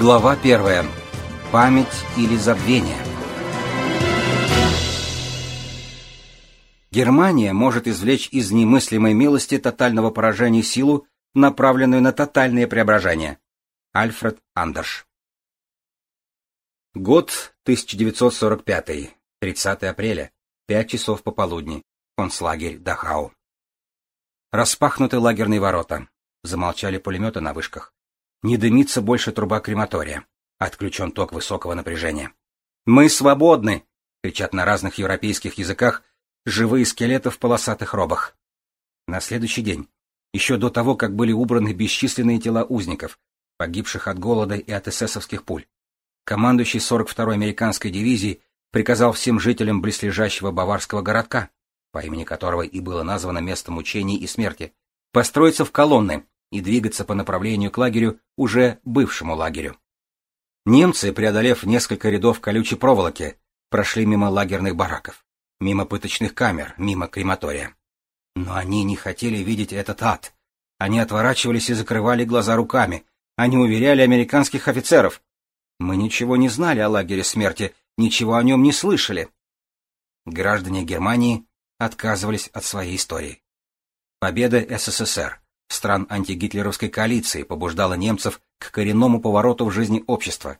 Глава первая. Память или забвение. Германия может извлечь из немыслимой милости тотального поражения силу, направленную на тотальное преображение. Альфред Андерш. Год 1945. 30 апреля. 5 часов пополудни. Концлагерь Дахау. Распахнуты лагерные ворота. Замолчали пулеметы на вышках. Не дымится больше труба крематория. Отключен ток высокого напряжения. «Мы свободны!» — кричат на разных европейских языках живые скелеты в полосатых робах. На следующий день, еще до того, как были убраны бесчисленные тела узников, погибших от голода и от эсэсовских пуль, командующий 42-й американской дивизией приказал всем жителям близлежащего баварского городка, по имени которого и было названо место мучений и смерти, построиться в колонны и двигаться по направлению к лагерю, уже бывшему лагерю. Немцы, преодолев несколько рядов колючей проволоки, прошли мимо лагерных бараков, мимо пыточных камер, мимо крематория. Но они не хотели видеть этот ад. Они отворачивались и закрывали глаза руками. Они уверяли американских офицеров. Мы ничего не знали о лагере смерти, ничего о нем не слышали. Граждане Германии отказывались от своей истории. Победа СССР, стран антигитлеровской коалиции, побуждала немцев к коренному повороту в жизни общества,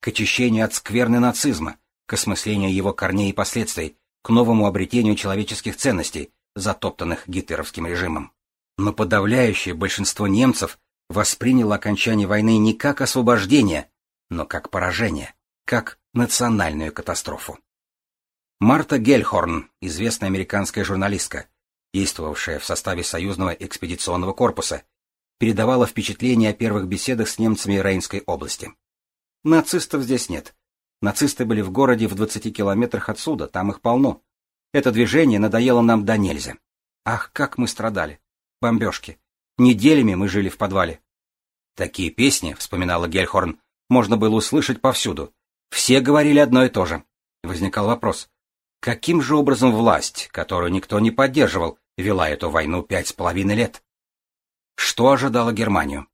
к очищению от скверны нацизма, к осмыслению его корней и последствий, к новому обретению человеческих ценностей, затоптанных гитлеровским режимом. Но подавляющее большинство немцев восприняло окончание войны не как освобождение, но как поражение, как национальную катастрофу. Марта Гельхорн, известная американская журналистка, действовавшая в составе союзного экспедиционного корпуса, передавала впечатления о первых беседах с немцами Рейнской области. Нацистов здесь нет. Нацисты были в городе в 20 километрах отсюда, там их полно. Это движение надоело нам до нельзя. Ах, как мы страдали. Бомбежки. Неделями мы жили в подвале. Такие песни, вспоминала Гельхорн, можно было услышать повсюду. Все говорили одно и то же. Возникал вопрос, каким же образом власть, которую никто не поддерживал, вела эту войну пять с половиной лет? Что ожидало Германию?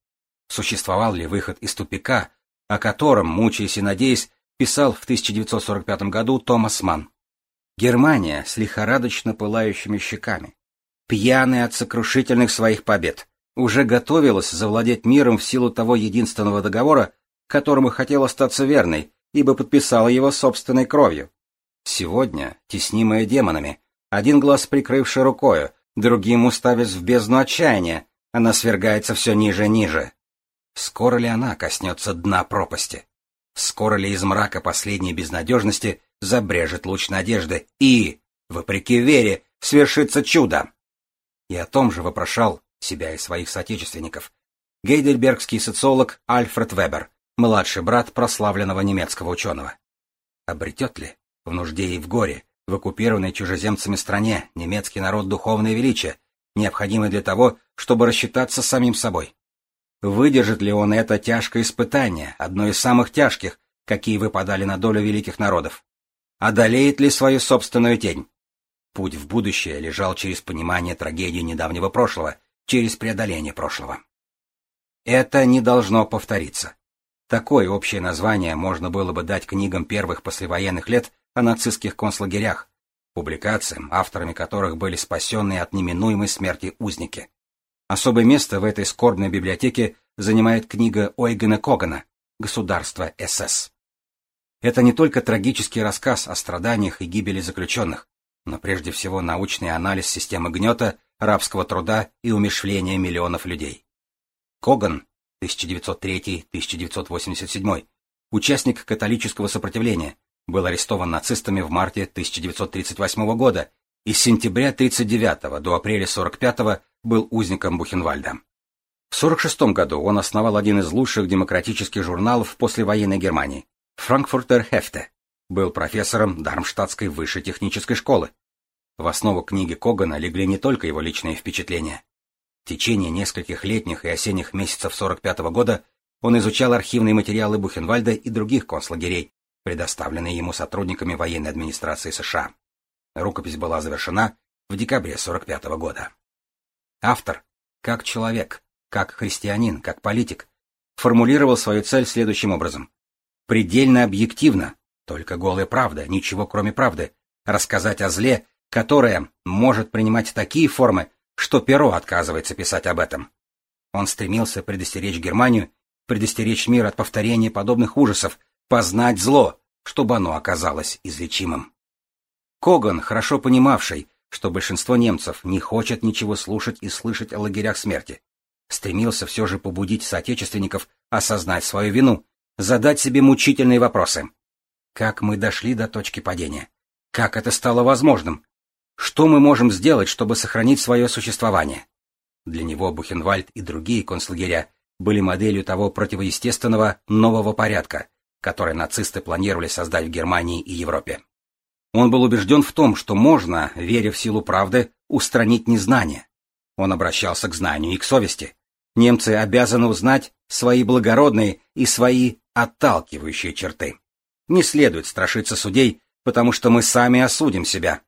Существовал ли выход из тупика, о котором, мучаясь и надеясь, писал в 1945 году Томас Манн? Германия с лихорадочно пылающими щеками, пьяная от сокрушительных своих побед, уже готовилась завладеть миром в силу того единственного договора, которому хотела остаться верной, ибо подписала его собственной кровью. Сегодня, теснимая демонами, один глаз прикрывший рукою, другим уставясь в бездну отчаяния, она свергается все ниже и ниже. Скоро ли она коснется дна пропасти? Скоро ли из мрака последней безнадежности забрежет луч надежды и, вопреки вере, свершится чудо? И о том же вопрошал себя и своих соотечественников гейдельбергский социолог Альфред Вебер, младший брат прославленного немецкого ученого. Обретет ли, в нужде и в горе, в оккупированной чужеземцами стране, немецкий народ духовное величие, необходимое для того, чтобы рассчитаться с самим собой? Выдержит ли он это тяжкое испытание, одно из самых тяжких, какие выпадали на долю великих народов? Одолеет ли свою собственную тень? Путь в будущее лежал через понимание трагедии недавнего прошлого, через преодоление прошлого. Это не должно повториться. Такое общее название можно было бы дать книгам первых послевоенных лет о нацистских концлагерях, публикациям, авторами которых были спасенные от неминуемой смерти узники. Особое место в этой скорбной библиотеке занимает книга Ойгена Когана «Государство СС». Это не только трагический рассказ о страданиях и гибели заключенных, но прежде всего научный анализ системы гнета, рабского труда и умершвления миллионов людей. Коган 1903-1987, участник католического сопротивления, был арестован нацистами в марте 1938 года и с сентября 1939 до апреля 1945 был узником Бухенвальда. В 1946 году он основал один из лучших демократических журналов послевоенной Германии – Frankfurter Hefte, был профессором Дармштадтской высшей технической школы. В основу книги Когана легли не только его личные впечатления, в течение нескольких летних и осенних месяцев 45 -го года он изучал архивные материалы Бухенвальда и других концлагерей, предоставленные ему сотрудниками военной администрации США. Рукопись была завершена в декабре 45 -го года. Автор, как человек, как христианин, как политик, формулировал свою цель следующим образом. Предельно объективно, только голая правда, ничего кроме правды, рассказать о зле, которое может принимать такие формы, что перо отказывается писать об этом. Он стремился предостеречь Германию, предостеречь мир от повторения подобных ужасов, познать зло, чтобы оно оказалось излечимым. Коган, хорошо понимавший, что большинство немцев не хочет ничего слушать и слышать о лагерях смерти, стремился все же побудить соотечественников осознать свою вину, задать себе мучительные вопросы. Как мы дошли до точки падения? Как это стало возможным? Что мы можем сделать, чтобы сохранить свое существование? Для него Бухенвальд и другие концлагеря были моделью того противоестественного нового порядка, который нацисты планировали создать в Германии и Европе. Он был убежден в том, что можно, веря в силу правды, устранить незнание. Он обращался к знанию и к совести. Немцы обязаны узнать свои благородные и свои отталкивающие черты. Не следует страшиться судей, потому что мы сами осудим себя.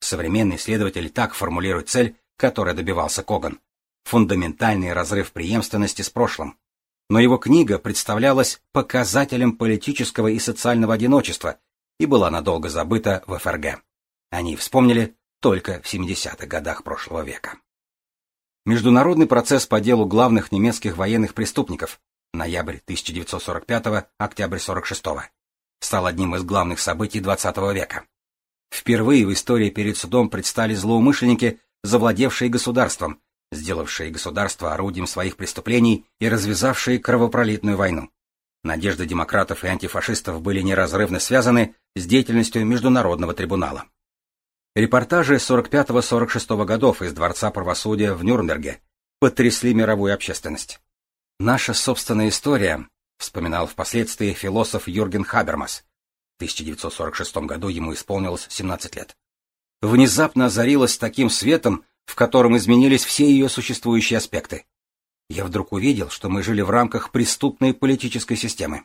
Современный исследователь так формулирует цель, которой добивался Коган. Фундаментальный разрыв преемственности с прошлым. Но его книга представлялась показателем политического и социального одиночества и была надолго забыта в ФРГ. Они вспомнили только в 70-х годах прошлого века. Международный процесс по делу главных немецких военных преступников ноябрь 1945 октябрь 46 стал одним из главных событий XX века. Впервые в истории перед судом предстали злоумышленники, завладевшие государством, сделавшие государство орудием своих преступлений и развязавшие кровопролитную войну. Надежды демократов и антифашистов были неразрывно связаны с деятельностью Международного трибунала. Репортажи 45-46 годов из Дворца правосудия в Нюрнберге потрясли мировую общественность. «Наша собственная история», — вспоминал впоследствии философ Юрген Хабермас. В 1946 году ему исполнилось 17 лет. Внезапно озарилась таким светом, в котором изменились все ее существующие аспекты я вдруг увидел, что мы жили в рамках преступной политической системы.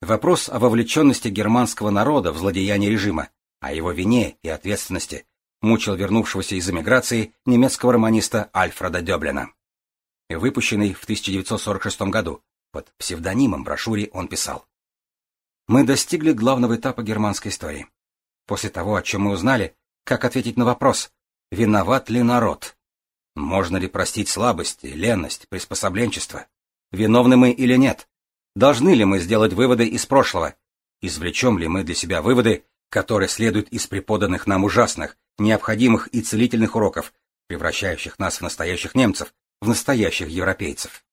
Вопрос о вовлеченности германского народа в злодеяние режима, о его вине и ответственности, мучил вернувшегося из эмиграции немецкого романиста Альфреда Дёблина. Выпущенный в 1946 году под псевдонимом брошюре он писал. «Мы достигли главного этапа германской истории. После того, о чем мы узнали, как ответить на вопрос, виноват ли народ, можно ли простить слабости, ленность, приспособленчество? Виновны мы или нет? Должны ли мы сделать выводы из прошлого? Извлечем ли мы для себя выводы, которые следуют из преподанных нам ужасных, необходимых и целительных уроков, превращающих нас в настоящих немцев, в настоящих европейцев?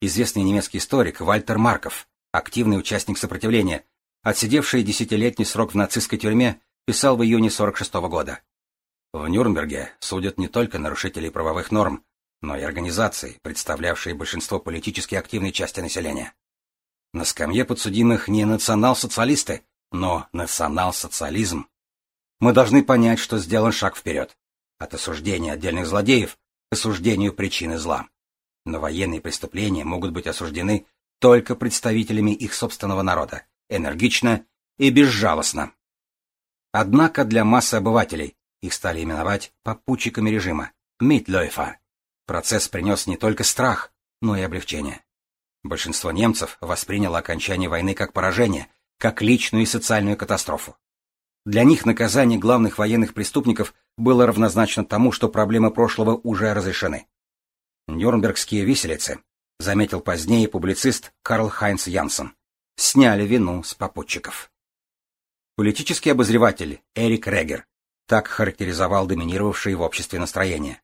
Известный немецкий историк Вальтер Марков, активный участник сопротивления, отсидевший десятилетний срок в нацистской тюрьме, писал в июне 46 -го года. В Нюрнберге судят не только нарушителей правовых норм, но и организации, представлявшие большинство политически активной части населения. На скамье подсудимых не национал-социалисты, но национал-социализм. Мы должны понять, что сделан шаг вперед. От осуждения отдельных злодеев к осуждению причины зла. Но военные преступления могут быть осуждены только представителями их собственного народа, энергично и безжалостно. Однако для массы обывателей их стали именовать попутчиками режима, Митлёйфа. Процесс принес не только страх, но и облегчение. Большинство немцев восприняло окончание войны как поражение, как личную и социальную катастрофу. Для них наказание главных военных преступников было равнозначно тому, что проблемы прошлого уже разрешены. Нюрнбергские виселицы, заметил позднее публицист Карл Хайнц Янсен, сняли вину с попутчиков. Политический обозреватель Эрик Регер так характеризовал доминировавшие в обществе настроения.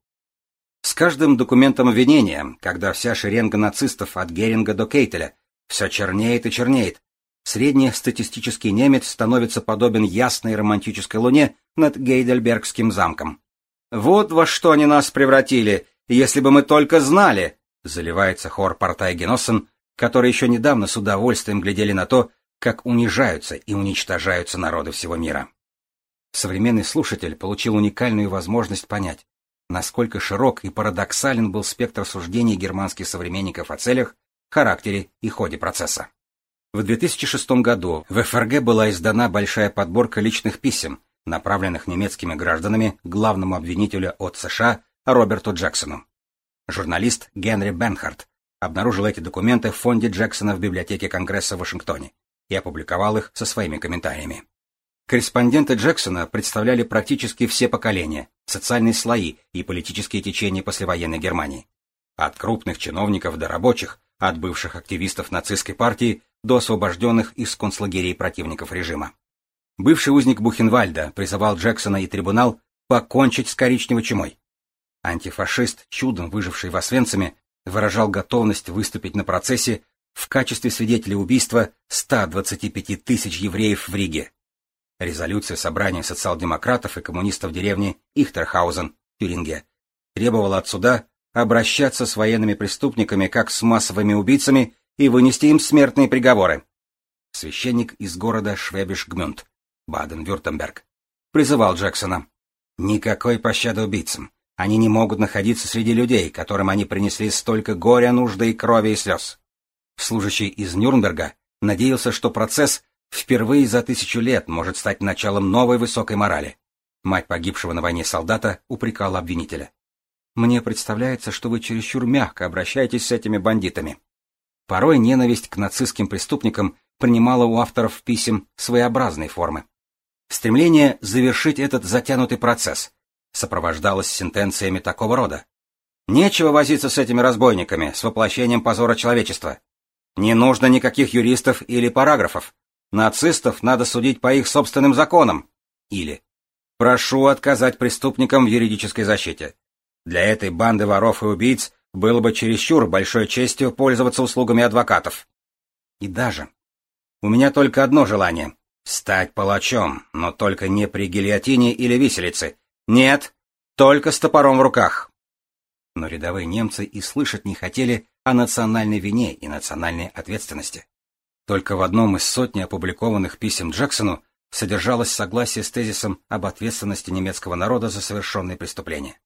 С каждым документом обвинения, когда вся шеренга нацистов от Геринга до Кейтеля все чернеет и чернеет, средний статистический немец становится подобен ясной романтической луне над Гейдельбергским замком. «Вот во что они нас превратили, если бы мы только знали!» заливается хор Портай Геноссен, которые еще недавно с удовольствием глядели на то, как унижаются и уничтожаются народы всего мира. Современный слушатель получил уникальную возможность понять, насколько широк и парадоксален был спектр суждений германских современников о целях, характере и ходе процесса. В 2006 году в ФРГ была издана большая подборка личных писем, направленных немецкими гражданами главному обвинителю от США Роберту Джексону. Журналист Генри Бенхарт обнаружил эти документы в фонде Джексона в библиотеке Конгресса в Вашингтоне и опубликовал их со своими комментариями. Корреспонденты Джексона представляли практически все поколения, социальные слои и политические течения послевоенной Германии. От крупных чиновников до рабочих, от бывших активистов нацистской партии до освобожденных из концлагерей противников режима. Бывший узник Бухенвальда призывал Джексона и трибунал покончить с коричневой чумой. Антифашист, чудом выживший в Освенциме, выражал готовность выступить на процессе в качестве свидетеля убийства 125 тысяч евреев в Риге. Резолюция собрания социал-демократов и коммунистов деревни Ихтерхаузен, Тюринге, требовала от суда обращаться с военными преступниками как с массовыми убийцами и вынести им смертные приговоры. Священник из города Швебиш-Гмюнд, Баден-Вюртемберг, призывал Джексона. Никакой пощады убийцам. Они не могут находиться среди людей, которым они принесли столько горя, нужды и крови и слез. Служащий из Нюрнберга надеялся, что процесс впервые за тысячу лет может стать началом новой высокой морали. Мать погибшего на войне солдата упрекала обвинителя. «Мне представляется, что вы чересчур мягко обращаетесь с этими бандитами». Порой ненависть к нацистским преступникам принимала у авторов писем своеобразные формы. Стремление завершить этот затянутый процесс сопровождалось сентенциями такого рода. Нечего возиться с этими разбойниками, с воплощением позора человечества. Не нужно никаких юристов или параграфов. Нацистов надо судить по их собственным законам. Или «Прошу отказать преступникам в юридической защите. Для этой банды воров и убийц было бы чересчур большой честью пользоваться услугами адвокатов. И даже у меня только одно желание — стать палачом, но только не при гильотине или виселице. Нет, только с топором в руках. Но рядовые немцы и слышать не хотели о национальной вине и национальной ответственности. Только в одном из сотни опубликованных писем Джексону содержалось согласие с тезисом об ответственности немецкого народа за совершенные преступления.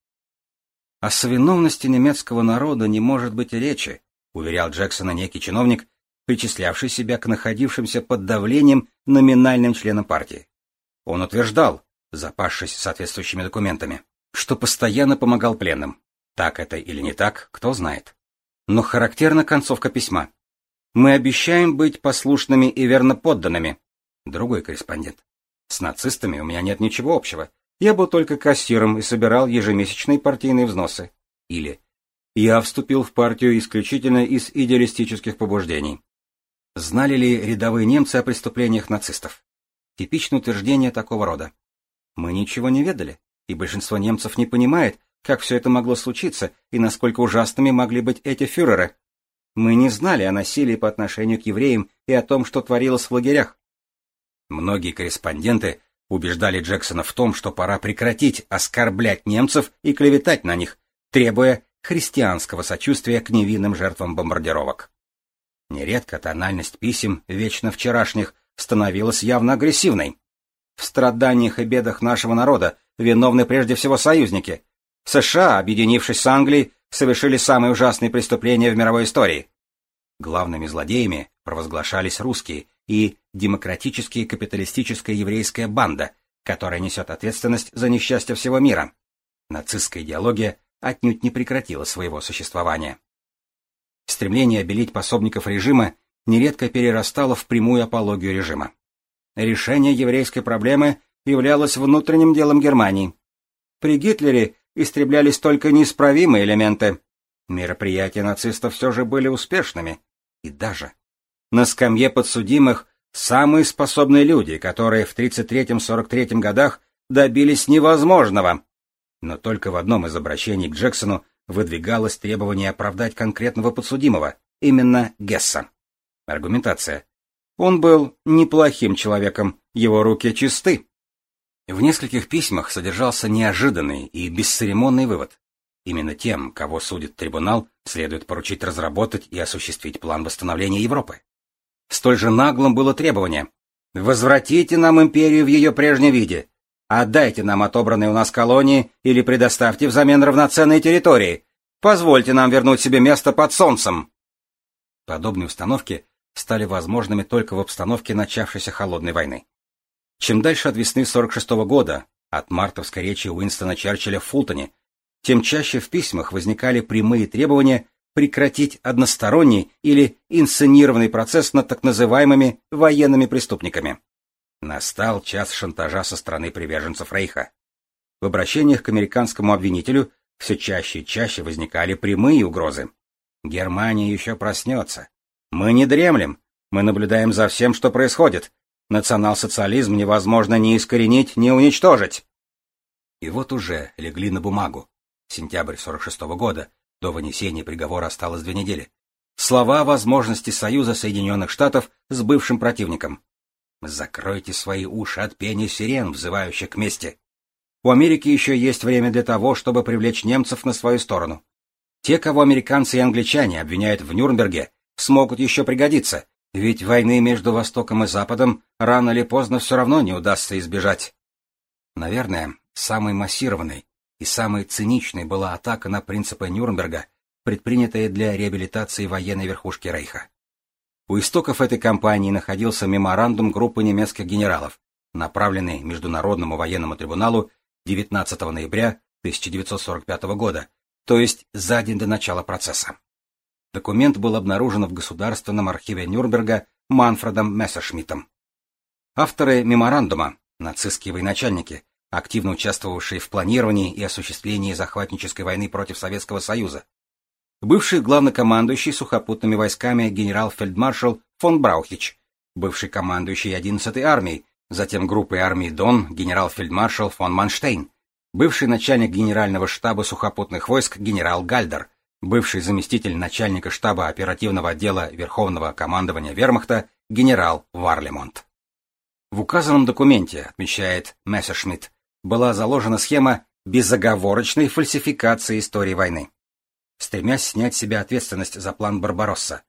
О совиновности немецкого народа не может быть и речи, уверял Джексона некий чиновник, причислявший себя к находившимся под давлением номинальным членам партии. Он утверждал, запасшись соответствующими документами, что постоянно помогал пленным. Так это или не так, кто знает. Но характерна концовка письма. Мы обещаем быть послушными и верно подданными. Другой корреспондент. С нацистами у меня нет ничего общего. Я был только кассиром и собирал ежемесячные партийные взносы. Или я вступил в партию исключительно из идеалистических побуждений. Знали ли рядовые немцы о преступлениях нацистов? Типичное утверждение такого рода. Мы ничего не ведали, и большинство немцев не понимает, как все это могло случиться и насколько ужасными могли быть эти фюреры, мы не знали о насилии по отношению к евреям и о том, что творилось в лагерях. Многие корреспонденты убеждали Джексона в том, что пора прекратить оскорблять немцев и клеветать на них, требуя христианского сочувствия к невинным жертвам бомбардировок. Нередко тональность писем, вечно вчерашних, становилась явно агрессивной. В страданиях и бедах нашего народа виновны прежде всего союзники. США, объединившись с Англией, совершили самые ужасные преступления в мировой истории. Главными злодеями провозглашались русские и демократическая капиталистическая еврейская банда, которая несет ответственность за несчастье всего мира. Нацистская идеология отнюдь не прекратила своего существования. Стремление обелить пособников режима нередко перерастало в прямую апологию режима. Решение еврейской проблемы являлось внутренним делом Германии. При Гитлере истреблялись только неисправимые элементы. Мероприятия нацистов все же были успешными. И даже на скамье подсудимых самые способные люди, которые в 33-43 годах добились невозможного. Но только в одном из обращений к Джексону выдвигалось требование оправдать конкретного подсудимого, именно Гесса. Аргументация. Он был неплохим человеком, его руки чисты. В нескольких письмах содержался неожиданный и бесцеремонный вывод. Именно тем, кого судит трибунал, следует поручить разработать и осуществить план восстановления Европы. Столь же наглым было требование «Возвратите нам империю в ее прежнем виде, отдайте нам отобранные у нас колонии или предоставьте взамен равноценные территории, позвольте нам вернуть себе место под солнцем». Подобные установки стали возможными только в обстановке начавшейся холодной войны. Чем дальше от весны 46 -го года, от мартовской речи Уинстона Черчилля в Фултоне, тем чаще в письмах возникали прямые требования прекратить односторонний или инсценированный процесс над так называемыми военными преступниками. Настал час шантажа со стороны приверженцев Рейха. В обращениях к американскому обвинителю все чаще и чаще возникали прямые угрозы. Германия еще проснется. Мы не дремлем. Мы наблюдаем за всем, что происходит. Национал-социализм невозможно ни искоренить, ни уничтожить. И вот уже легли на бумагу. Сентябрь 46 -го года. До вынесения приговора осталось две недели. Слова возможности союза Соединенных Штатов с бывшим противником. Закройте свои уши от пения сирен, взывающих к мести. У Америки еще есть время для того, чтобы привлечь немцев на свою сторону. Те, кого американцы и англичане обвиняют в Нюрнберге, смогут еще пригодиться, ведь войны между Востоком и Западом рано или поздно все равно не удастся избежать. Наверное, самой массированной и самой циничной была атака на принципы Нюрнберга, предпринятая для реабилитации военной верхушки Рейха. У истоков этой кампании находился меморандум группы немецких генералов, направленный Международному военному трибуналу 19 ноября 1945 года, то есть за день до начала процесса. Документ был обнаружен в Государственном архиве Нюрнберга Манфредом Мессершмиттом. Авторы меморандума, нацистские военачальники, активно участвовавшие в планировании и осуществлении захватнической войны против Советского Союза, бывший главнокомандующий сухопутными войсками генерал-фельдмаршал фон Браухич, бывший командующий 11-й армией, затем группой армии Дон генерал-фельдмаршал фон Манштейн, бывший начальник генерального штаба сухопутных войск генерал Гальдер, бывший заместитель начальника штаба оперативного отдела Верховного командования Вермахта генерал Варлемонт. В указанном документе, отмечает Мессершмитт, была заложена схема безоговорочной фальсификации истории войны стремясь снять с себя ответственность за план Барбаросса.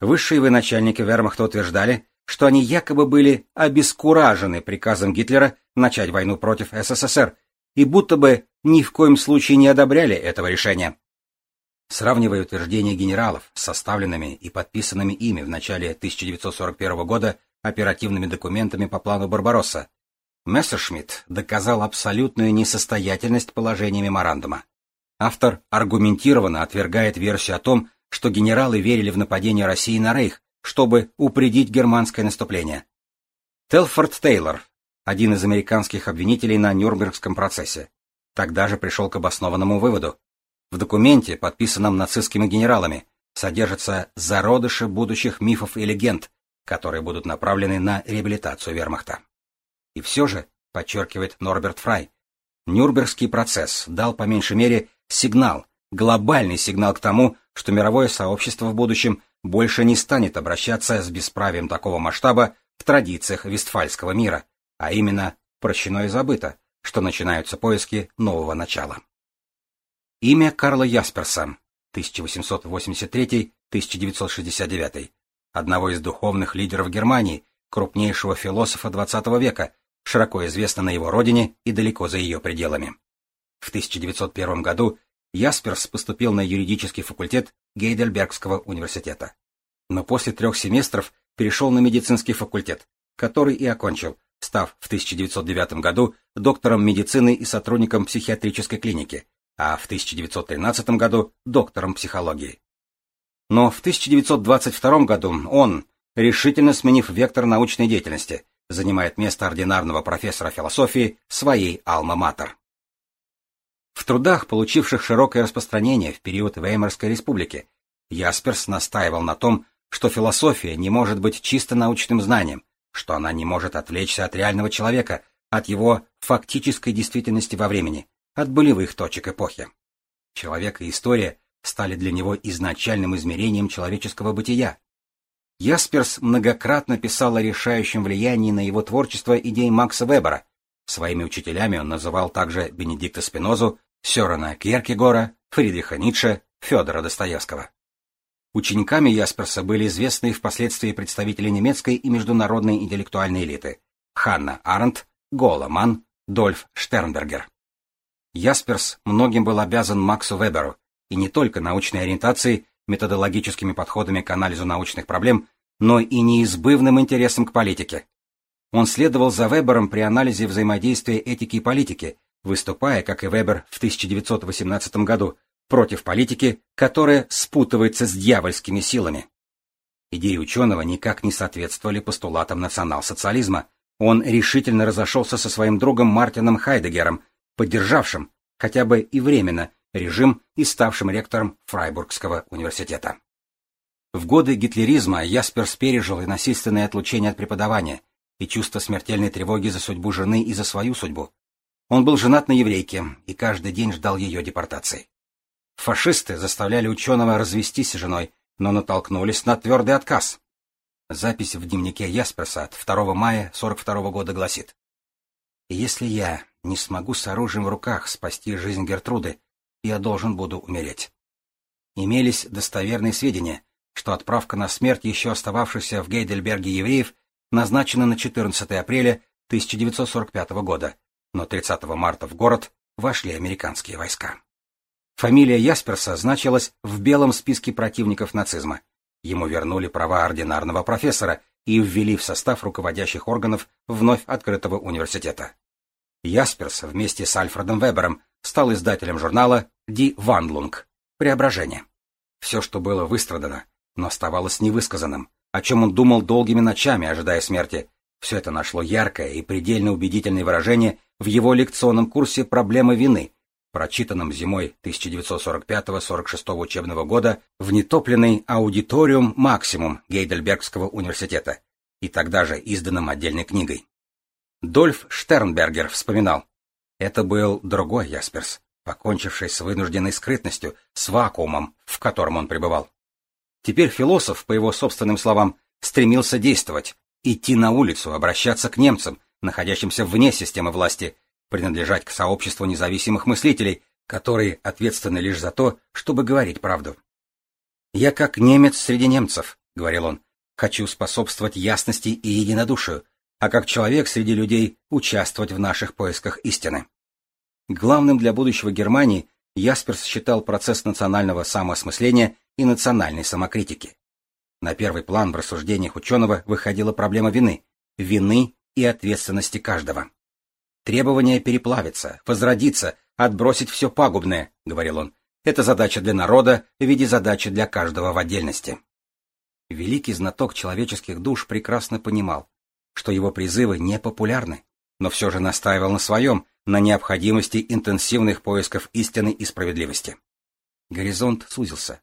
Высшие военачальники вермахта утверждали, что они якобы были обескуражены приказом Гитлера начать войну против СССР и будто бы ни в коем случае не одобряли этого решения. Сравнивая утверждения генералов с составленными и подписанными ими в начале 1941 года оперативными документами по плану Барбаросса, Мессершмитт доказал абсолютную несостоятельность положения меморандума. Автор аргументированно отвергает версию о том, что генералы верили в нападение России на Рейх, чтобы упредить германское наступление. Телфорд Тейлор, один из американских обвинителей на Нюрнбергском процессе, тогда же пришел к обоснованному выводу. В документе, подписанном нацистскими генералами, содержатся зародыши будущих мифов и легенд, которые будут направлены на реабилитацию вермахта. И все же, подчеркивает Норберт Фрай, Нюрнбергский процесс дал по меньшей мере сигнал, глобальный сигнал к тому, что мировое сообщество в будущем больше не станет обращаться с бесправием такого масштаба в традициях Вестфальского мира, а именно прощено и забыто, что начинаются поиски нового начала. Имя Карла Ясперса, 1883-1969, одного из духовных лидеров Германии, крупнейшего философа XX века, широко известно на его родине и далеко за ее пределами. В 1901 году Ясперс поступил на юридический факультет Гейдельбергского университета. Но после трех семестров перешел на медицинский факультет, который и окончил, став в 1909 году доктором медицины и сотрудником психиатрической клиники, а в 1913 году доктором психологии. Но в 1922 году он, решительно сменив вектор научной деятельности, занимает место ординарного профессора философии своей алма-матер. В трудах, получивших широкое распространение в период Веймарской республики, Ясперс настаивал на том, что философия не может быть чисто научным знанием, что она не может отвлечься от реального человека, от его фактической действительности во времени, от болевых точек эпохи. Человек и история стали для него изначальным измерением человеческого бытия. Ясперс многократно писал о решающем влиянии на его творчество идей Макса Вебера, Своими учителями он называл также Бенедикта Спинозу, Сёрена Кьеркегора, Фридриха Ницше, Федора Достоевского. Учениками Ясперса были известные впоследствии представители немецкой и международной интеллектуальной элиты Ханна Арендт, Гола Дольф Штернбергер. Ясперс многим был обязан Максу Веберу, и не только научной ориентацией, методологическими подходами к анализу научных проблем, но и неизбывным интересом к политике, он следовал за Вебером при анализе взаимодействия этики и политики, выступая, как и Вебер в 1918 году, против политики, которая спутывается с дьявольскими силами. Идеи ученого никак не соответствовали постулатам национал-социализма. Он решительно разошелся со своим другом Мартином Хайдегером, поддержавшим, хотя бы и временно, режим и ставшим ректором Фрайбургского университета. В годы гитлеризма Ясперс пережил и насильственное отлучение от преподавания, и чувство смертельной тревоги за судьбу жены и за свою судьбу. Он был женат на еврейке и каждый день ждал ее депортации. Фашисты заставляли ученого развестись с женой, но натолкнулись на твердый отказ. Запись в дневнике Ясперса от 2 мая 42 года гласит. «Если я не смогу с оружием в руках спасти жизнь Гертруды, я должен буду умереть». Имелись достоверные сведения, что отправка на смерть еще остававшихся в Гейдельберге евреев назначена на 14 апреля 1945 года, но 30 марта в город вошли американские войска. Фамилия Ясперса значилась в белом списке противников нацизма. Ему вернули права ординарного профессора и ввели в состав руководящих органов вновь открытого университета. Ясперс вместе с Альфредом Вебером стал издателем журнала «Die Wandlung» — «Преображение». Все, что было выстрадано, но оставалось невысказанным, о чем он думал долгими ночами, ожидая смерти. Все это нашло яркое и предельно убедительное выражение в его лекционном курсе «Проблемы вины», прочитанном зимой 1945-46 учебного года в нетопленный аудиториум «Максимум» Гейдельбергского университета и тогда же изданном отдельной книгой. Дольф Штернбергер вспоминал, это был другой Ясперс, покончивший с вынужденной скрытностью, с вакуумом, в котором он пребывал. Теперь философ, по его собственным словам, стремился действовать, идти на улицу, обращаться к немцам, находящимся вне системы власти, принадлежать к сообществу независимых мыслителей, которые ответственны лишь за то, чтобы говорить правду. «Я как немец среди немцев», — говорил он, — «хочу способствовать ясности и единодушию, а как человек среди людей участвовать в наших поисках истины». Главным для будущего Германии Ясперс считал процесс национального самоосмысления и национальной самокритики. На первый план в рассуждениях ученого выходила проблема вины, вины и ответственности каждого. Требование переплавиться, возродиться, отбросить все пагубное, говорил он, это задача для народа в виде задачи для каждого в отдельности. Великий знаток человеческих душ прекрасно понимал, что его призывы не популярны, но все же настаивал на своем, на необходимости интенсивных поисков истины и справедливости. Горизонт сузился.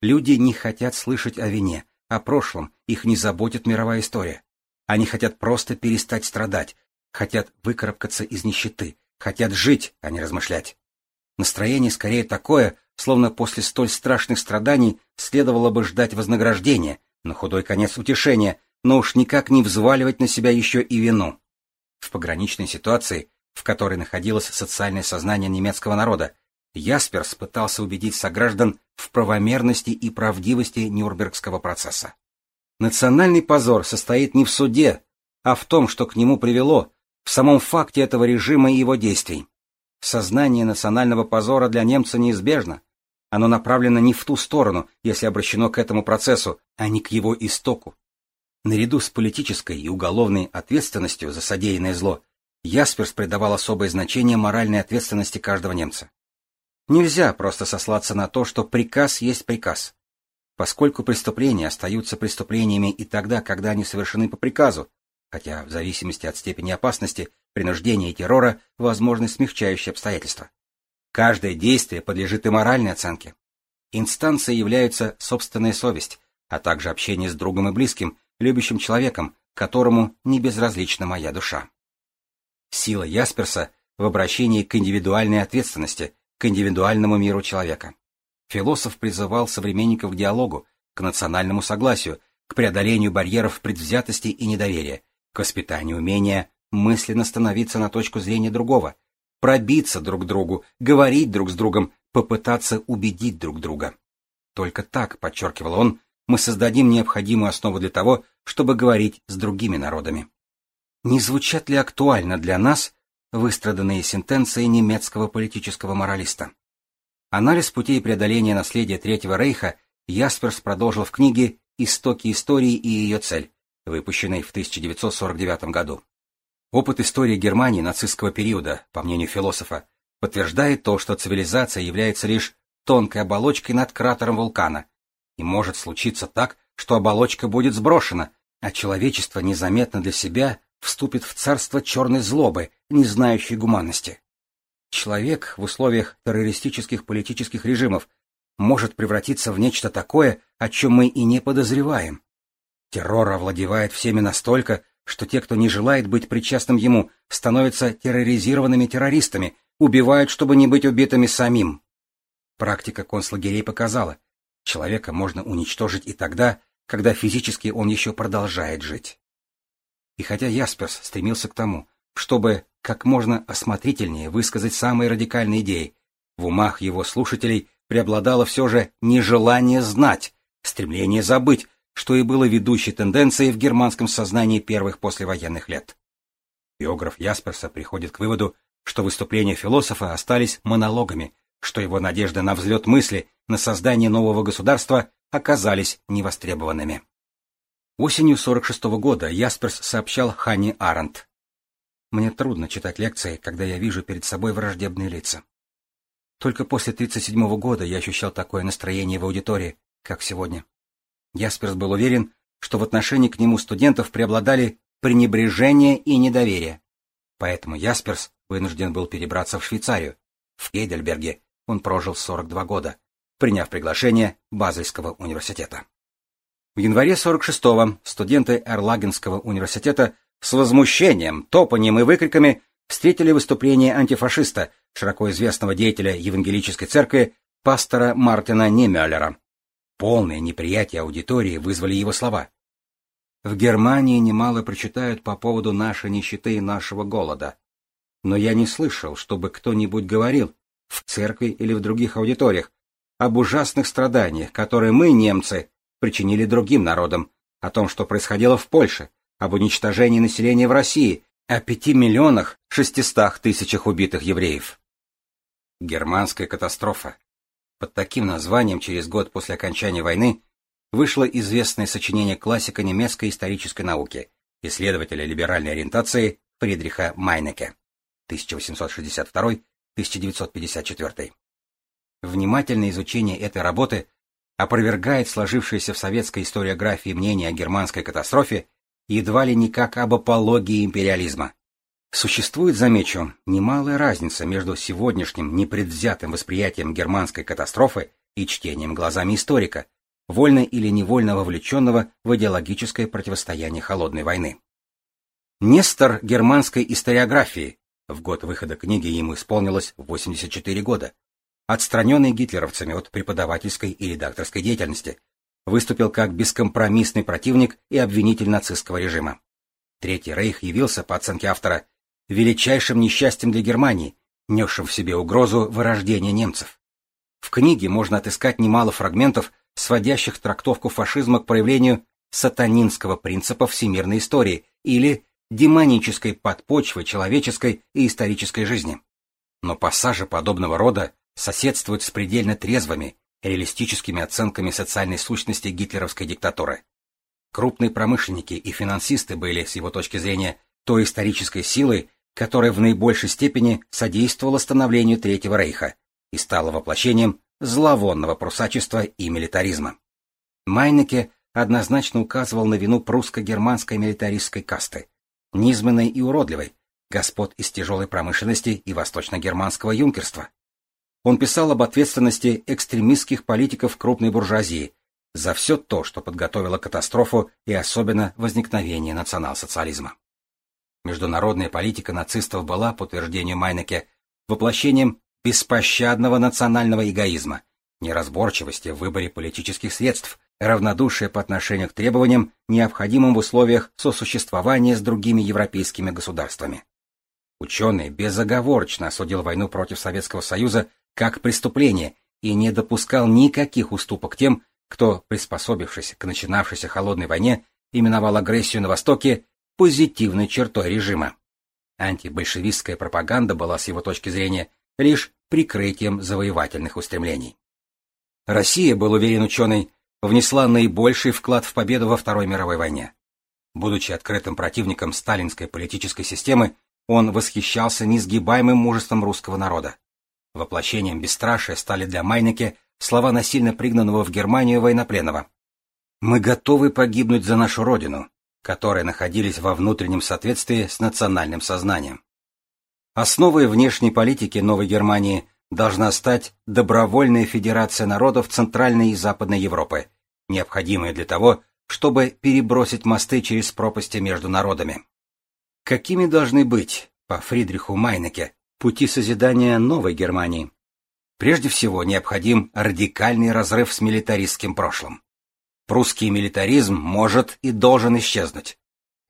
Люди не хотят слышать о вине, о прошлом, их не заботит мировая история. Они хотят просто перестать страдать, хотят выкарабкаться из нищеты, хотят жить, а не размышлять. Настроение скорее такое, словно после столь страшных страданий следовало бы ждать вознаграждения, на худой конец утешения, но уж никак не взваливать на себя еще и вину. В пограничной ситуации, в которой находилось социальное сознание немецкого народа, Ясперс пытался убедить сограждан в правомерности и правдивости Нюрнбергского процесса. Национальный позор состоит не в суде, а в том, что к нему привело, в самом факте этого режима и его действий. Сознание национального позора для немца неизбежно. Оно направлено не в ту сторону, если обращено к этому процессу, а не к его истоку. Наряду с политической и уголовной ответственностью за содеянное зло, Ясперс придавал особое значение моральной ответственности каждого немца. Нельзя просто сослаться на то, что приказ есть приказ. Поскольку преступления остаются преступлениями и тогда, когда они совершены по приказу, хотя в зависимости от степени опасности, принуждения и террора возможны смягчающие обстоятельства. Каждое действие подлежит и моральной оценке. Инстанцией являются собственная совесть, а также общение с другом и близким, любящим человеком, которому не безразлична моя душа. Сила Ясперса в обращении к индивидуальной ответственности, к индивидуальному миру человека. Философ призывал современников к диалогу, к национальному согласию, к преодолению барьеров предвзятости и недоверия, к воспитанию умения мысленно становиться на точку зрения другого, пробиться друг к другу, говорить друг с другом, попытаться убедить друг друга. Только так, подчеркивал он, мы создадим необходимую основу для того, чтобы говорить с другими народами. Не звучат ли актуально для нас выстраданные сентенции немецкого политического моралиста. Анализ путей преодоления наследия Третьего Рейха Ясперс продолжил в книге «Истоки истории и ее цель», выпущенной в 1949 году. Опыт истории Германии нацистского периода, по мнению философа, подтверждает то, что цивилизация является лишь тонкой оболочкой над кратером вулкана. И может случиться так, что оболочка будет сброшена, а человечество незаметно для себя вступит в царство черной злобы, не знающей гуманности. Человек в условиях террористических политических режимов может превратиться в нечто такое, о чем мы и не подозреваем. Террор овладевает всеми настолько, что те, кто не желает быть причастным ему, становятся терроризированными террористами, убивают, чтобы не быть убитыми самим. Практика концлагерей показала, человека можно уничтожить и тогда, когда физически он еще продолжает жить. И хотя Ясперс стремился к тому, чтобы как можно осмотрительнее высказать самые радикальные идеи, в умах его слушателей преобладало все же нежелание знать, стремление забыть, что и было ведущей тенденцией в германском сознании первых послевоенных лет. Биограф Ясперса приходит к выводу, что выступления философа остались монологами, что его надежды на взлет мысли, на создание нового государства оказались невостребованными. Осенью 46 -го года Ясперс сообщал Ханни Арендт. «Мне трудно читать лекции, когда я вижу перед собой враждебные лица. Только после 37 -го года я ощущал такое настроение в аудитории, как сегодня. Ясперс был уверен, что в отношении к нему студентов преобладали пренебрежение и недоверие. Поэтому Ясперс вынужден был перебраться в Швейцарию. В Гейдельберге он прожил 42 года, приняв приглашение Базельского университета. В январе 46-го студенты Эрлагенского университета с возмущением, топанием и выкриками встретили выступление антифашиста, широко известного деятеля евангелической церкви, пастора Мартина Немеллера. Полное неприятие аудитории вызвали его слова. В Германии немало прочитают по поводу нашей нищеты и нашего голода. Но я не слышал, чтобы кто-нибудь говорил, в церкви или в других аудиториях, об ужасных страданиях, которые мы, немцы, причинили другим народам, о том, что происходило в Польше, об уничтожении населения в России, о пяти миллионах шестистах тысячах убитых евреев. Германская катастрофа. Под таким названием через год после окончания войны вышло известное сочинение классика немецкой исторической науки, исследователя либеральной ориентации Фридриха Майнеке 1862-1954. Внимательное изучение этой работы опровергает сложившееся в советской историографии мнение о германской катастрофе едва ли не как об апологии империализма. Существует, замечу, немалая разница между сегодняшним непредвзятым восприятием германской катастрофы и чтением глазами историка, вольно или невольно вовлеченного в идеологическое противостояние холодной войны. Нестор германской историографии, в год выхода книги ему исполнилось 84 года, отстраненный гитлеровцами от преподавательской и редакторской деятельности, выступил как бескомпромиссный противник и обвинитель нацистского режима. Третий рейх явился, по оценке автора, величайшим несчастьем для Германии, несшим в себе угрозу вырождения немцев. В книге можно отыскать немало фрагментов, сводящих трактовку фашизма к проявлению сатанинского принципа всемирной истории или демонической подпочвы человеческой и исторической жизни. Но пассажи подобного рода соседствуют с предельно трезвыми, реалистическими оценками социальной сущности гитлеровской диктатуры. Крупные промышленники и финансисты были, с его точки зрения, той исторической силой, которая в наибольшей степени содействовала становлению Третьего Рейха и стала воплощением зловонного прусачества и милитаризма. Майнеке однозначно указывал на вину прусско-германской милитаристской касты, низменной и уродливой, господ из тяжелой промышленности и восточно-германского юнкерства. Он писал об ответственности экстремистских политиков крупной буржуазии за все то, что подготовило катастрофу и особенно возникновение национал-социализма. Международная политика нацистов была, по утверждению Майнеке, воплощением беспощадного национального эгоизма, неразборчивости в выборе политических средств, равнодушие по отношению к требованиям, необходимым в условиях сосуществования с другими европейскими государствами. Ученый безоговорочно осудил войну против Советского Союза как преступление и не допускал никаких уступок тем, кто, приспособившись к начинавшейся холодной войне, именовал агрессию на Востоке позитивной чертой режима. Антибольшевистская пропаганда была, с его точки зрения, лишь прикрытием завоевательных устремлений. Россия, был уверен ученый, внесла наибольший вклад в победу во Второй мировой войне. Будучи открытым противником сталинской политической системы, он восхищался несгибаемым мужеством русского народа. Воплощением бесстрашия стали для Майнеке слова насильно пригнанного в Германию военнопленного. «Мы готовы погибнуть за нашу родину», которые находились во внутреннем соответствии с национальным сознанием. Основой внешней политики Новой Германии должна стать добровольная федерация народов Центральной и Западной Европы, необходимая для того, чтобы перебросить мосты через пропасти между народами. Какими должны быть, по Фридриху Майнеке, пути созидания новой Германии? Прежде всего, необходим радикальный разрыв с милитаристским прошлым. Прусский милитаризм может и должен исчезнуть.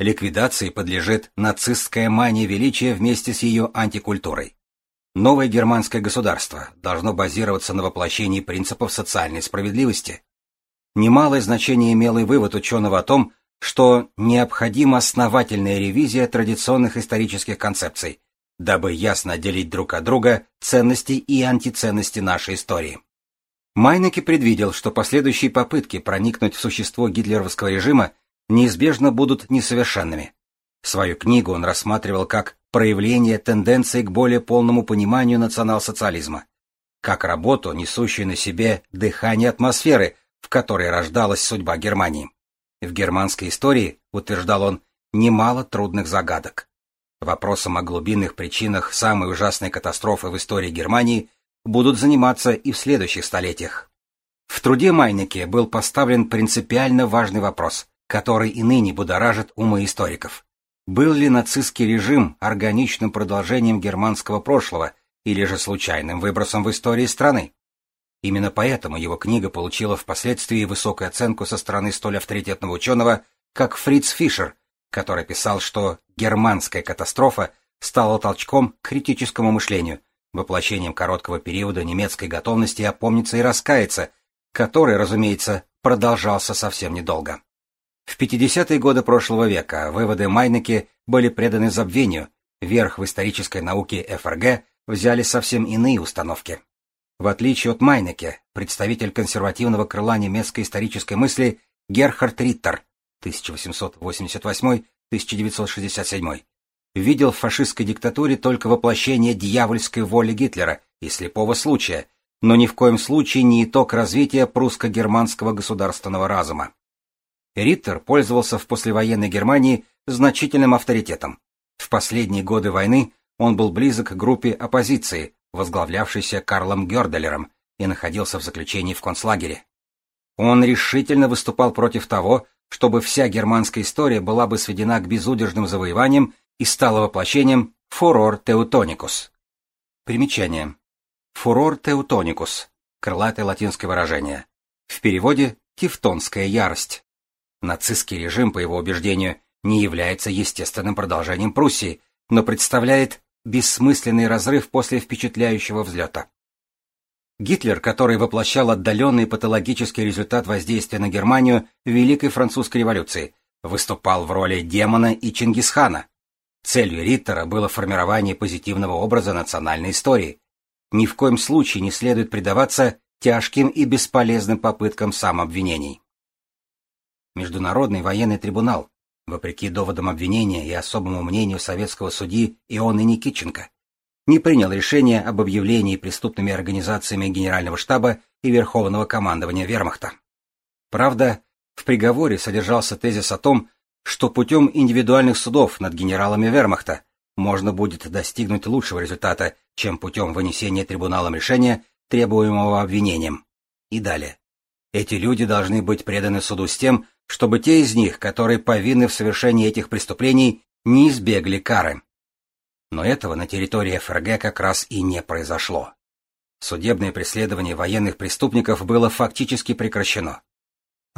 Ликвидации подлежит нацистская мания величия вместе с ее антикультурой. Новое германское государство должно базироваться на воплощении принципов социальной справедливости. Немалое значение имел и вывод ученого о том, что необходима основательная ревизия традиционных исторических концепций, дабы ясно отделить друг от друга ценности и антиценности нашей истории. Майнеке предвидел, что последующие попытки проникнуть в существо гитлеровского режима неизбежно будут несовершенными. Свою книгу он рассматривал как проявление тенденции к более полному пониманию национал-социализма, как работу, несущую на себе дыхание атмосферы, в которой рождалась судьба Германии. В германской истории, утверждал он, немало трудных загадок. Вопросом о глубинных причинах самой ужасной катастрофы в истории Германии будут заниматься и в следующих столетиях. В труде Майнеке был поставлен принципиально важный вопрос, который и ныне будоражит умы историков. Был ли нацистский режим органичным продолжением германского прошлого или же случайным выбросом в истории страны? Именно поэтому его книга получила впоследствии высокую оценку со стороны столь авторитетного ученого, как Фриц Фишер, который писал, что германская катастрофа стала толчком к критическому мышлению, воплощением короткого периода немецкой готовности опомниться и раскаяться, который, разумеется, продолжался совсем недолго. В 50-е годы прошлого века выводы Майнеке были преданы забвению, верх в исторической науке ФРГ взяли совсем иные установки. В отличие от Майнеке, представитель консервативного крыла немецкой исторической мысли Герхард Риттер 1888-1967 видел в фашистской диктатуре только воплощение дьявольской воли Гитлера и слепого случая, но ни в коем случае не итог развития прусско-германского государственного разума. Риттер пользовался в послевоенной Германии значительным авторитетом. В последние годы войны он был близок к группе оппозиции, возглавлявшейся Карлом Герделером, и находился в заключении в концлагере. Он решительно выступал против того, чтобы вся германская история была бы сведена к безудержным завоеваниям и стала воплощением фурор теутоникус. Примечание. Фурор теутоникус. Крылатое латинское выражение. В переводе «тевтонская ярость». Нацистский режим, по его убеждению, не является естественным продолжением Пруссии, но представляет бессмысленный разрыв после впечатляющего взлета. Гитлер, который воплощал отдаленный патологический результат воздействия на Германию Великой Французской революции, выступал в роли демона и Чингисхана. Целью Риттера было формирование позитивного образа национальной истории. Ни в коем случае не следует предаваться тяжким и бесполезным попыткам самообвинений. Международный военный трибунал, вопреки доводам обвинения и особому мнению советского судьи Ионы Никитченко, не принял решения об объявлении преступными организациями Генерального штаба и Верховного командования Вермахта. Правда, в приговоре содержался тезис о том, что путем индивидуальных судов над генералами вермахта можно будет достигнуть лучшего результата, чем путем вынесения трибуналом решения, требуемого обвинением. И далее. Эти люди должны быть преданы суду с тем, чтобы те из них, которые повинны в совершении этих преступлений, не избегли кары. Но этого на территории ФРГ как раз и не произошло. Судебное преследование военных преступников было фактически прекращено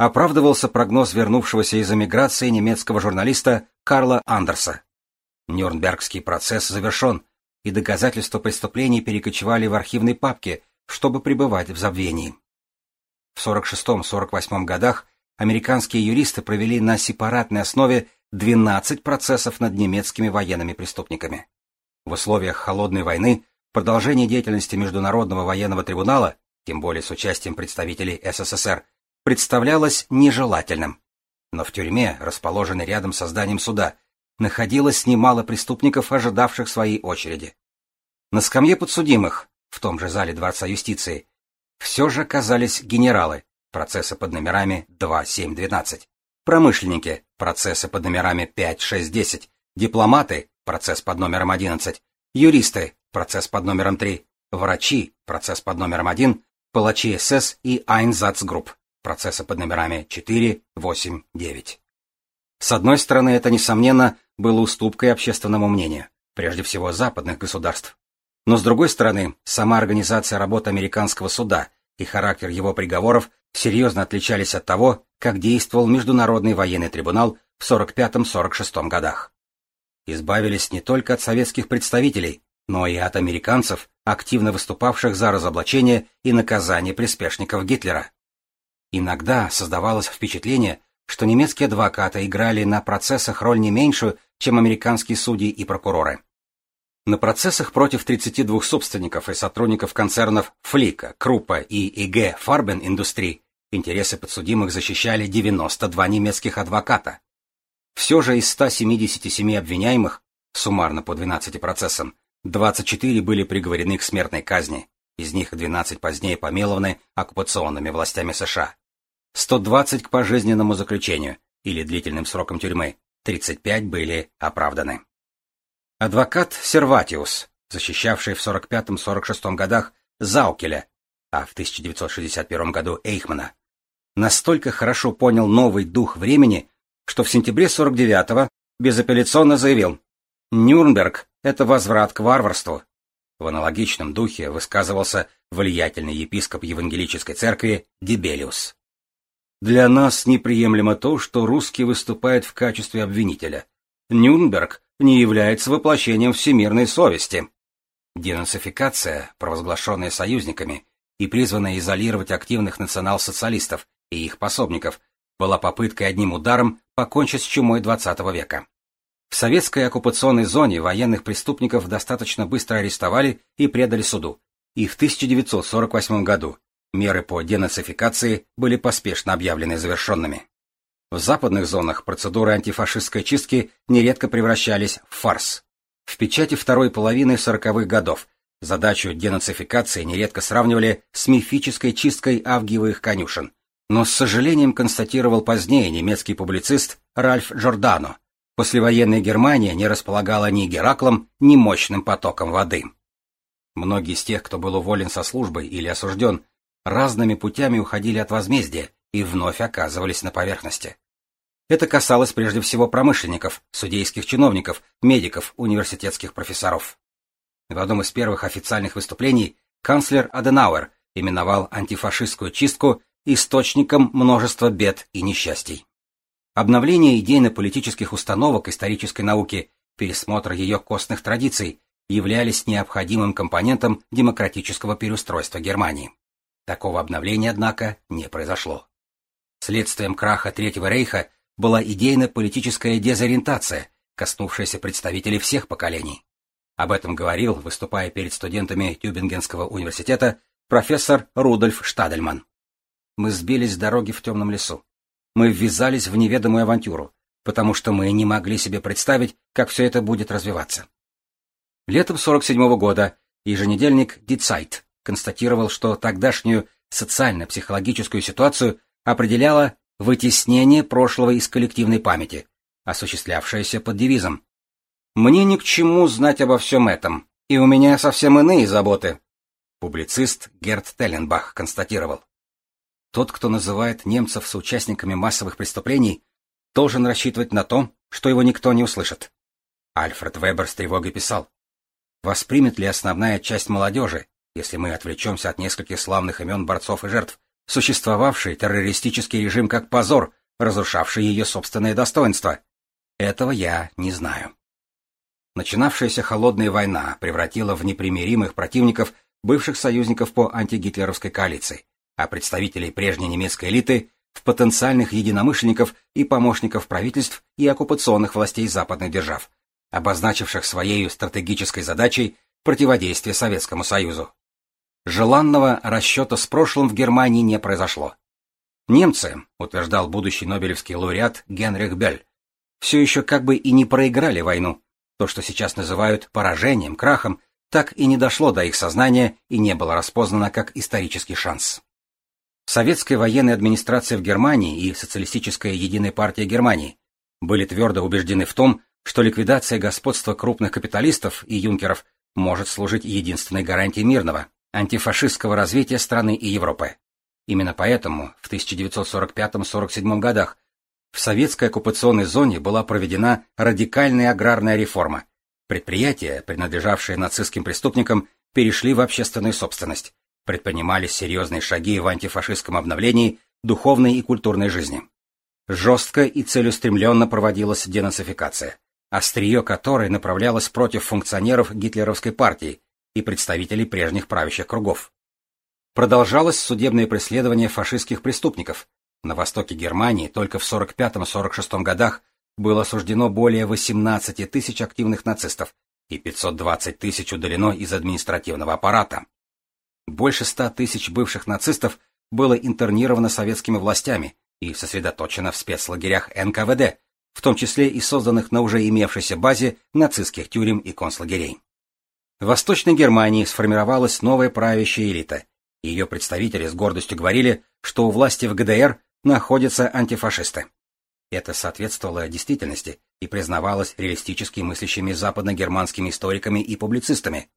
оправдывался прогноз вернувшегося из эмиграции немецкого журналиста Карла Андерса. Нюрнбергский процесс завершен, и доказательства преступлений перекочевали в архивные папки, чтобы пребывать в забвении. В 46-48 годах американские юристы провели на сепаратной основе 12 процессов над немецкими военными преступниками. В условиях холодной войны продолжение деятельности Международного военного трибунала, тем более с участием представителей СССР, представлялось нежелательным. Но в тюрьме, расположенной рядом со зданием суда, находилось немало преступников, ожидавших своей очереди. На скамье подсудимых в том же зале Дворца юстиции, все же оказались генералы, процессы под номерами 2, 7, 12, промышленники, процессы под номерами 5, 6, 10, дипломаты, процесс под номером 11, юристы, процесс под номером 3, врачи, процесс под номером 1, палачи СС и Айнзацгрупп, процессы под номерами 4, 8, 9. С одной стороны, это, несомненно, было уступкой общественному мнению, прежде всего западных государств. Но с другой стороны, сама организация работы американского суда и характер его приговоров серьезно отличались от того, как действовал Международный военный трибунал в 45-46 годах. Избавились не только от советских представителей, но и от американцев, активно выступавших за разоблачение и наказание приспешников Гитлера. Иногда создавалось впечатление, что немецкие адвокаты играли на процессах роль не меньшую, чем американские судьи и прокуроры. На процессах против 32 собственников и сотрудников концернов Флика, Круппа и ИГ Фарбен Индустрии интересы подсудимых защищали 92 немецких адвоката. Все же из 177 обвиняемых, суммарно по 12 процессам, 24 были приговорены к смертной казни, из них 12 позднее помилованы оккупационными властями США. 120 к пожизненному заключению или длительным сроком тюрьмы, 35 были оправданы. Адвокат Серватиус, защищавший в 45-46 годах Заукеля, а в 1961 году Эйхмана, настолько хорошо понял новый дух времени, что в сентябре 49-го безапелляционно заявил «Нюрнберг — это возврат к варварству». В аналогичном духе высказывался влиятельный епископ Евангелической церкви Дебелиус. Для нас неприемлемо то, что русский выступает в качестве обвинителя. Нюрнберг не является воплощением всемирной совести. Денацификация, провозглашенная союзниками и призванная изолировать активных национал-социалистов и их пособников, была попыткой одним ударом покончить с чумой XX века. В советской оккупационной зоне военных преступников достаточно быстро арестовали и предали суду, и в 1948 году Меры по денацификации были поспешно объявлены завершенными. В западных зонах процедуры антифашистской чистки нередко превращались в фарс. В печати второй половины сороковых годов задачу денацификации нередко сравнивали с мифической чисткой авгиевых конюшен, но с сожалением констатировал позднее немецкий публицист Ральф Джордано, послевоенная Германия не располагала ни Гераклом, ни мощным потоком воды. Многие из тех, кто был уволен со службы или осужден, разными путями уходили от возмездия и вновь оказывались на поверхности. Это касалось прежде всего промышленников, судейских чиновников, медиков, университетских профессоров. В одном из первых официальных выступлений канцлер Аденауэр именовал антифашистскую чистку источником множества бед и несчастий. Обновление идейно-политических установок исторической науки, пересмотр ее костных традиций являлись необходимым компонентом демократического переустройства Германии. Такого обновления, однако, не произошло. Следствием краха Третьего рейха была идейно-политическая дезориентация, коснувшаяся представителей всех поколений. Об этом говорил, выступая перед студентами Тюбингенского университета, профессор Рудольф Штадельман. Мы сбились с дороги в темном лесу. Мы ввязались в неведомую авантюру, потому что мы не могли себе представить, как все это будет развиваться. Летом 47 -го года еженедельник Die Zeit констатировал, что тогдашнюю социально-психологическую ситуацию определяло вытеснение прошлого из коллективной памяти, осуществлявшееся под девизом «Мне ни к чему знать обо всем этом, и у меня совсем иные заботы», публицист Герт Телленбах констатировал. Тот, кто называет немцев соучастниками массовых преступлений, должен рассчитывать на то, что его никто не услышит. Альфред Вебер с тревогой писал, «Воспримет ли основная часть молодежи, если мы отвлечемся от нескольких славных имен борцов и жертв, существовавший террористический режим как позор, разрушавший ее собственное достоинство? Этого я не знаю. Начинавшаяся холодная война превратила в непримиримых противников бывших союзников по антигитлеровской коалиции, а представителей прежней немецкой элиты в потенциальных единомышленников и помощников правительств и оккупационных властей западных держав, обозначивших своей стратегической задачей противодействие Советскому Союзу. Желанного расчета с прошлым в Германии не произошло. Немцы, утверждал будущий нобелевский лауреат Генрих Бель, все еще как бы и не проиграли войну. То, что сейчас называют поражением, крахом, так и не дошло до их сознания и не было распознано как исторический шанс. Советская военная администрация в Германии и Социалистическая единая партия Германии были твердо убеждены в том, что ликвидация господства крупных капиталистов и юнкеров может служить единственной гарантией мирного, антифашистского развития страны и Европы. Именно поэтому в 1945-47 годах в советской оккупационной зоне была проведена радикальная аграрная реформа. Предприятия, принадлежавшие нацистским преступникам, перешли в общественную собственность. Предпринимались серьезные шаги в антифашистском обновлении духовной и культурной жизни. Жестко и целеустремленно проводилась денацификация, острие которой направлялось против функционеров гитлеровской партии и представителей прежних правящих кругов. Продолжалось судебное преследование фашистских преступников. На востоке Германии только в 45-46 годах было осуждено более 18 тысяч активных нацистов и 520 тысяч удалено из административного аппарата. Больше 100 тысяч бывших нацистов было интернировано советскими властями и сосредоточено в спецлагерях НКВД, в том числе и созданных на уже имевшейся базе нацистских тюрем и концлагерей. В Восточной Германии сформировалась новая правящая элита. Ее представители с гордостью говорили, что у власти в ГДР находятся антифашисты. Это соответствовало действительности и признавалось реалистически мыслящими западногерманскими историками и публицистами.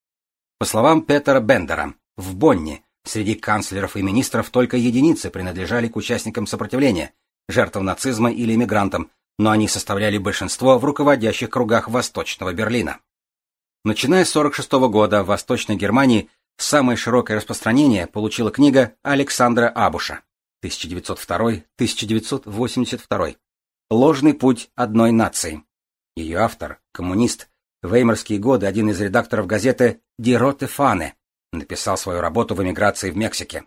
По словам Петера Бендера, в Бонне среди канцлеров и министров только единицы принадлежали к участникам сопротивления, жертвам нацизма или эмигрантам, но они составляли большинство в руководящих кругах Восточного Берлина. Начиная с 1946 года в Восточной Германии самое широкое распространение получила книга Александра Абуша 1902-1982 «Ложный путь одной нации». Ее автор, коммунист, в веймарские годы один из редакторов газеты «Die Rote Fahne», написал свою работу в эмиграции в Мексике.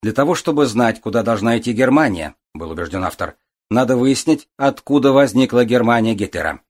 Для того, чтобы знать, куда должна идти Германия, был убежден автор, надо выяснить, откуда возникла Германия Гитлера.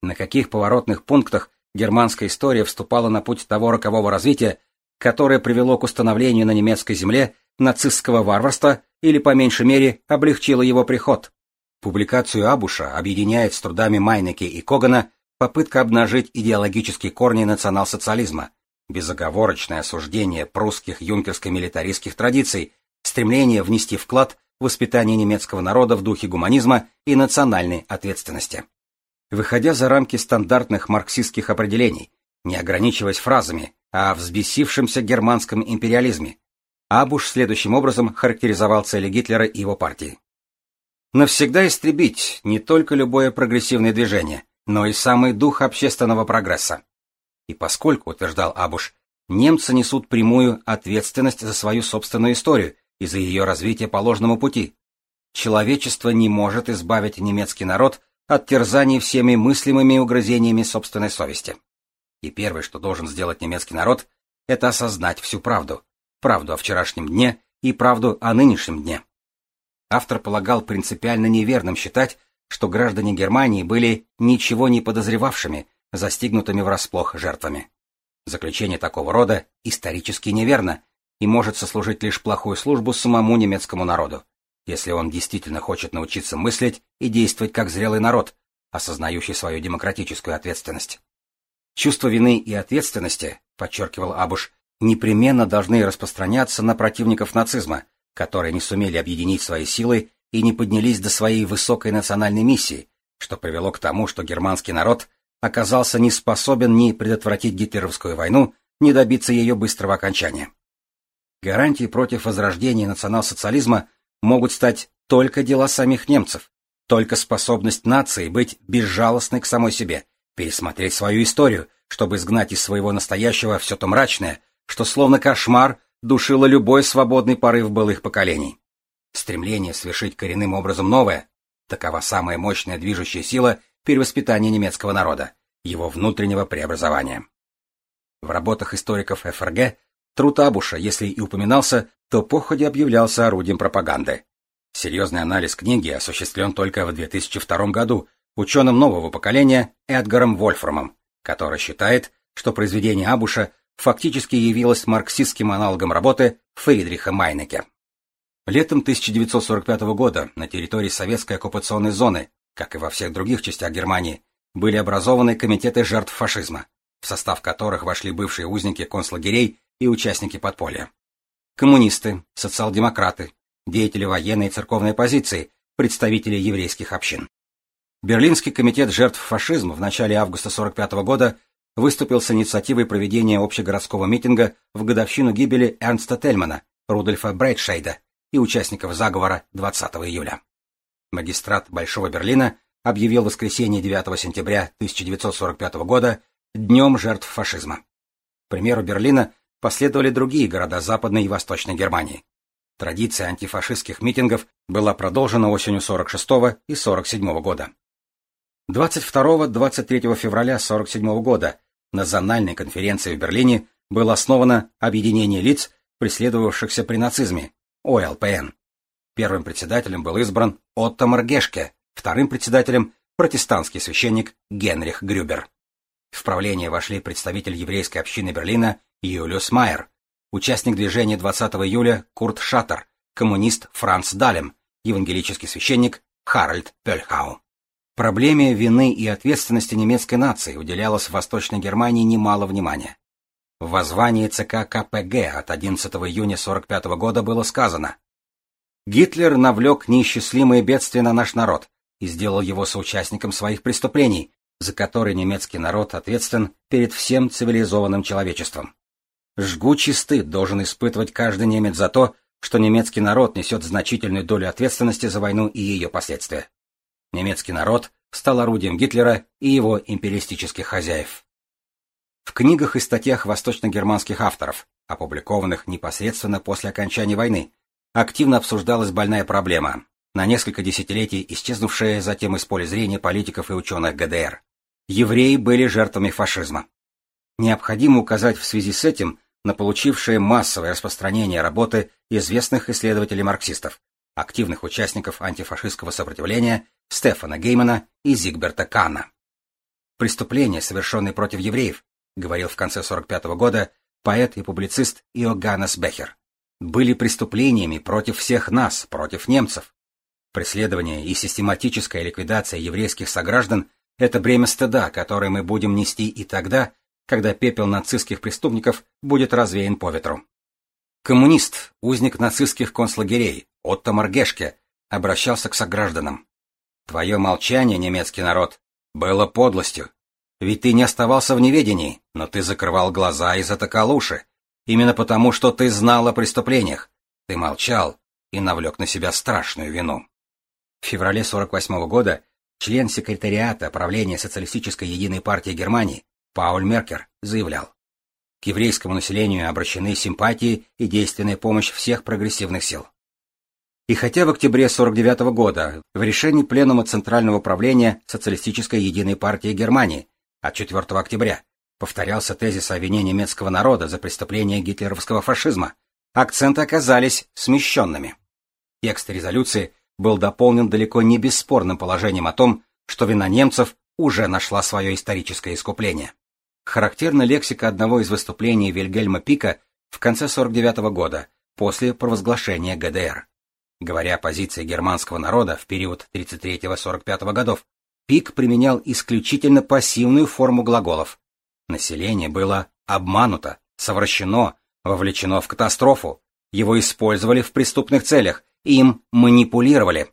На каких поворотных пунктах германская история вступала на путь того рокового развития, которое привело к установлению на немецкой земле нацистского варварства или, по меньшей мере, облегчило его приход. Публикацию Абуша объединяет с трудами Майнеке и Когана попытка обнажить идеологические корни национал-социализма, безоговорочное осуждение прусских юнкерско-милитаристских традиций, стремление внести вклад в воспитание немецкого народа в духе гуманизма и национальной ответственности. Выходя за рамки стандартных марксистских определений, не ограничиваясь фразами о взбесившемся германском империализме, Абуш следующим образом характеризовал цели Гитлера и его партии. Навсегда истребить не только любое прогрессивное движение, но и самый дух общественного прогресса. И поскольку, утверждал Абуш, немцы несут прямую ответственность за свою собственную историю и за ее развитие по ложному пути, человечество не может избавить немецкий народ от терзаний всеми мыслимыми угрызениями собственной совести. И первое, что должен сделать немецкий народ, это осознать всю правду, правду о вчерашнем дне и правду о нынешнем дне. Автор полагал принципиально неверным считать, что граждане Германии были ничего не подозревавшими, застигнутыми врасплох жертвами. Заключение такого рода исторически неверно и может сослужить лишь плохую службу самому немецкому народу, если он действительно хочет научиться мыслить и действовать как зрелый народ, осознающий свою демократическую ответственность. Чувство вины и ответственности, подчеркивал Абуш, непременно должны распространяться на противников нацизма, которые не сумели объединить свои силы и не поднялись до своей высокой национальной миссии, что привело к тому, что германский народ оказался не способен ни предотвратить гитлеровскую войну, ни добиться ее быстрого окончания. Гарантией против возрождения национал-социализма могут стать только дела самих немцев, только способность нации быть безжалостной к самой себе, пересмотреть свою историю, чтобы изгнать из своего настоящего все то мрачное, что словно кошмар душило любой свободный порыв былых поколений. Стремление свершить коренным образом новое – такова самая мощная движущая сила перевоспитания немецкого народа, его внутреннего преобразования. В работах историков ФРГ труд Абуша, если и упоминался, то походе объявлялся орудием пропаганды. Серьезный анализ книги осуществлен только в 2002 году ученым нового поколения Эдгаром Вольфрамом, который считает, что произведение Абуша фактически явилось марксистским аналогом работы Фридриха Майнеке. Летом 1945 года на территории советской оккупационной зоны как и во всех других частях Германии, были образованы комитеты жертв фашизма. в состав которых вошли бывшие узники концлагерей и участники подполья. Коммунисты, социал-демократы, деятели военной и церковной оппозиции, представители еврейских общин. Берлинский комитет жертв фашизма в начале августа 1945 года выступил с инициативой проведения общегородского митинга в годовщину гибели Эрнста Тельмана, Рудольфа Брейтшейда и участников заговора 20 июля. Магистрат Большого Берлина объявил воскресенье 9 сентября 1945 года Днем жертв фашизма. К примеру Берлина последовали другие города Западной и Восточной Германии. Традиция антифашистских митингов была продолжена осенью 46 и 47 года. 22-23 февраля 47 года на зональной конференции в Берлине было основано Объединение лиц, преследовавшихся при нацизме, ОЛПН. Первым председателем был избран Отто Маргешке, вторым председателем – протестантский священник Генрих Грюбер. В правление вошли представитель еврейской общины Берлина Юлиус Майер, участник движения 20 июля Курт Шаттер, коммунист Франц Далем, евангелический священник Харальд Пельхау. Проблеме вины и ответственности немецкой нации уделялось в Восточной Германии немало внимания. В воззвании ЦК КПГ от 11 июня 1945 года было сказано «Гитлер навлек неисчислимые бедствия на наш народ и сделал его соучастником своих преступлений, за который немецкий народ ответственен перед всем цивилизованным человечеством. Жгучий стыд должен испытывать каждый немец за то, что немецкий народ несет значительную долю ответственности за войну и ее последствия. Немецкий народ стал орудием Гитлера и его империалистических хозяев. В книгах и статьях восточно-германских авторов, опубликованных непосредственно после окончания войны, активно обсуждалась больная проблема на несколько десятилетий исчезнувшая затем из поля зрения политиков и ученых ГДР. Евреи были жертвами фашизма. Необходимо указать в связи с этим на получившее массовое распространение работы известных исследователей-марксистов, активных участников антифашистского сопротивления Стефана Геймана и Зигберта Кана. Преступления, совершенные против евреев, говорил в конце 45 -го года поэт и публицист Иоганнес Бехер, были преступлениями против всех нас, против немцев, Преследование и систематическая ликвидация еврейских сограждан – это бремя стыда, которое мы будем нести и тогда, когда пепел нацистских преступников будет развеян по ветру. Коммунист, узник нацистских концлагерей, Отто Маргешке, обращался к согражданам. Твое молчание, немецкий народ, было подлостью. Ведь ты не оставался в неведении, но ты закрывал глаза и затыкал уши. Именно потому, что ты знал о преступлениях. Ты молчал и навлек на себя страшную вину. В феврале 48 года член секретариата правления Социалистической единой партии Германии Пауль Меркер заявлял, к еврейскому населению обращены симпатии и действенная помощь всех прогрессивных сил. И хотя в октябре 49 года в решении Пленума Центрального управления Социалистической единой партии Германии от 4 октября повторялся тезис о вине немецкого народа за преступление гитлеровского фашизма, акценты оказались смещенными. Текст резолюции был дополнен далеко не бесспорным положением о том, что вина немцев уже нашла свое историческое искупление. Характерна лексика одного из выступлений Вильгельма Пика в конце 49 -го года, после провозглашения ГДР. Говоря о позиции германского народа в период 33-45 годов, Пик применял исключительно пассивную форму глаголов. Население было обмануто, совращено, вовлечено в катастрофу, его использовали в преступных целях им манипулировали.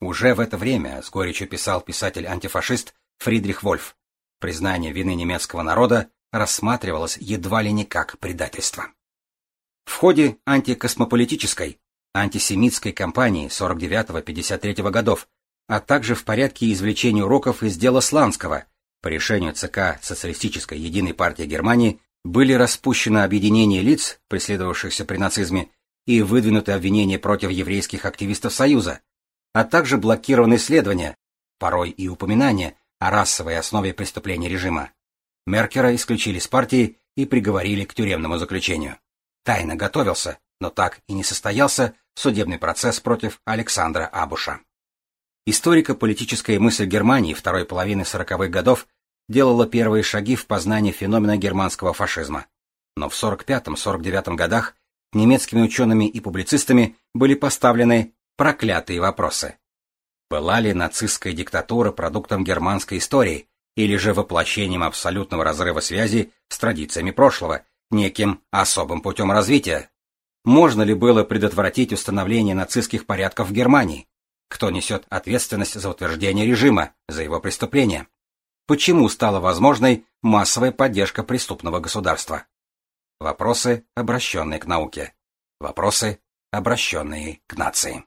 Уже в это время с горечью писал писатель-антифашист Фридрих Вольф. Признание вины немецкого народа рассматривалось едва ли не как предательство. В ходе антикосмополитической, антисемитской кампании 49-53 годов, а также в порядке извлечения уроков из дела Сланского, по решению ЦК Социалистической Единой партии Германии были распущены объединения лиц, преследовавшихся при нацизме, и выдвинуты обвинения против еврейских активистов Союза, а также блокированы исследования, порой и упоминания о расовой основе преступления режима. Меркера исключили с партии и приговорили к тюремному заключению. Тайно готовился, но так и не состоялся судебный процесс против Александра Абуша. Историко-политическая мысль Германии второй половины сороковых годов делала первые шаги в познании феномена германского фашизма. Но в 45-49 годах немецкими учеными и публицистами были поставлены проклятые вопросы. Была ли нацистская диктатура продуктом германской истории, или же воплощением абсолютного разрыва связи с традициями прошлого, неким особым путем развития? Можно ли было предотвратить установление нацистских порядков в Германии? Кто несет ответственность за утверждение режима, за его преступления? Почему стала возможной массовая поддержка преступного государства? Вопросы, обращенные к науке. Вопросы, обращенные к нации.